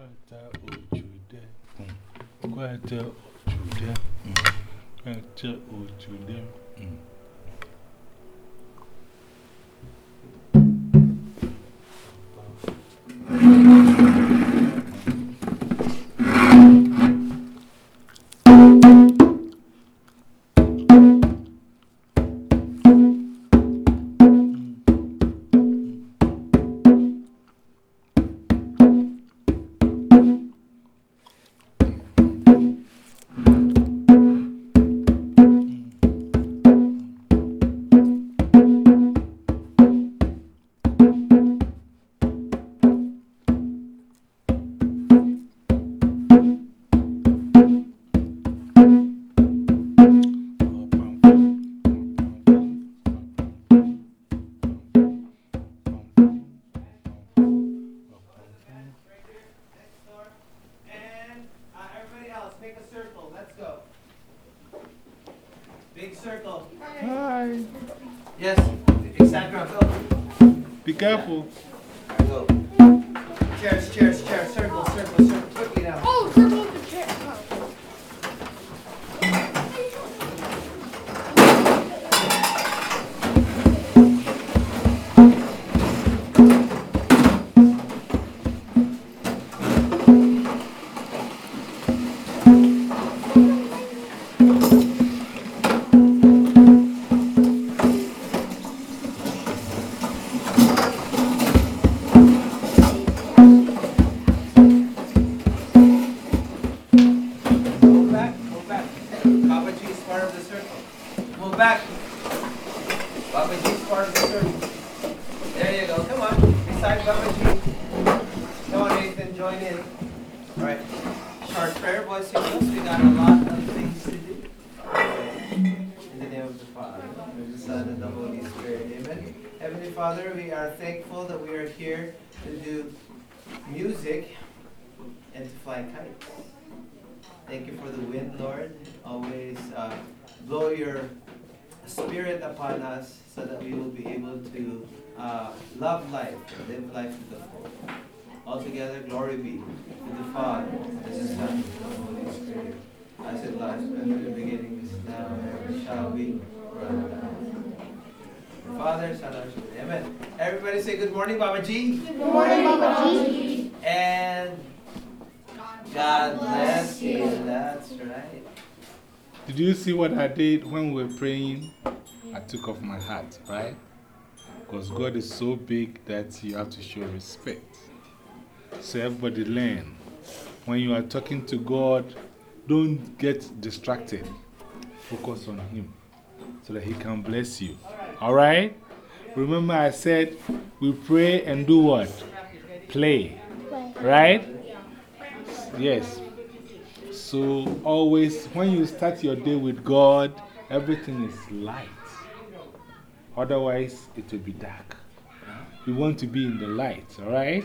kwata ojude kwata ojude mm. kwata ojude mm. Quite careful. Chairs, chairs, chairs, circle, circle, circle, Babaji is part of the circle. Move back. Babaji is part of the circle. There you go. Come on. Beside Babaji. Come on, Nathan. Join in. All right. Our prayer was signals. We got a lot of things to do. In the name of the Father, of the Son, and the Holy Spirit. Amen. Heavenly Father, we are thankful that we are here to do music and to fly kites. Thank you for the wind, Lord. Always uh, blow your spirit upon us so that we will be able to uh, love life and live life to the full. Altogether, glory be to the Father, the Son, and the Holy Spirit. As it was in the beginning, is now, and ever shall be. Father, Son, and Amen. Everybody say good morning, Mama G. Good morning, Baba G. And see what I did when we were praying? I took off my hat, right? Because God is so big that you have to show respect. So everybody learn. When you are talking to God, don't get distracted. Focus on Him so that He can bless you. Alright? Remember, I said we pray and do what? Play. Right? Yes. So, always, when you start your day with God, everything is light. Otherwise, it will be dark. You want to be in the light, alright?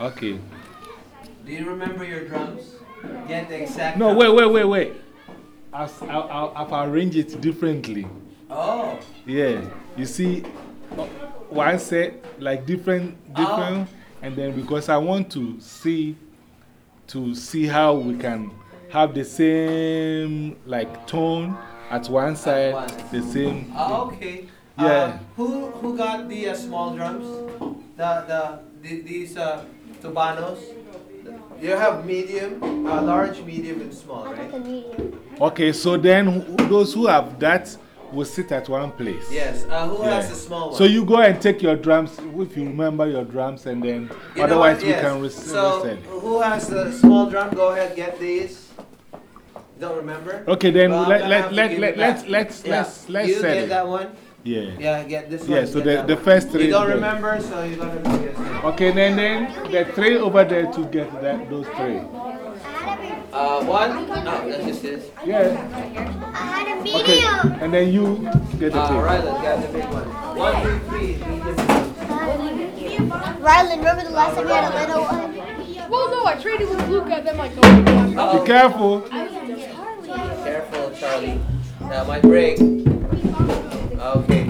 Okay. Do you remember your drums? Get the exact. No, wait, wait, wait, wait. I'll, I'll, I'll arrange it differently. Oh. Yeah. You see, uh, one set, like different, different, oh. and then because I want to see, to see how we can have the same like tone at one side, the same. Oh, okay. Yeah. Um, who, who got the uh, small drums? The, the, the these uh, tubanos? You have medium, uh, large, medium, and small, right? Okay, so then those who have that will sit at one place. Yes. Uh, who has the small one? So you go and take your drums, if you remember your drums, and then you otherwise we can re so who has the small drum? Go ahead, get these. Don't remember? Okay, then well, let, let, let, let, let's, let's, yeah. let's, let's you set get it. that one? Yeah. Yeah, get this yeah, one. Yeah, so the, the first three. You don't remember, so you're going to Okay, then, then the three over there to get that, those three. Uh, one. No, that's just this. Yeah. I had a Okay. video. And then you get the Uh, thing. Rylan, get the big one. One, two, three. Rylan, remember the last time you had a little one? Well, no, I traded with Luca, then like, oh, Be Uh-oh. careful. Careful, Charlie. That might break. Okay.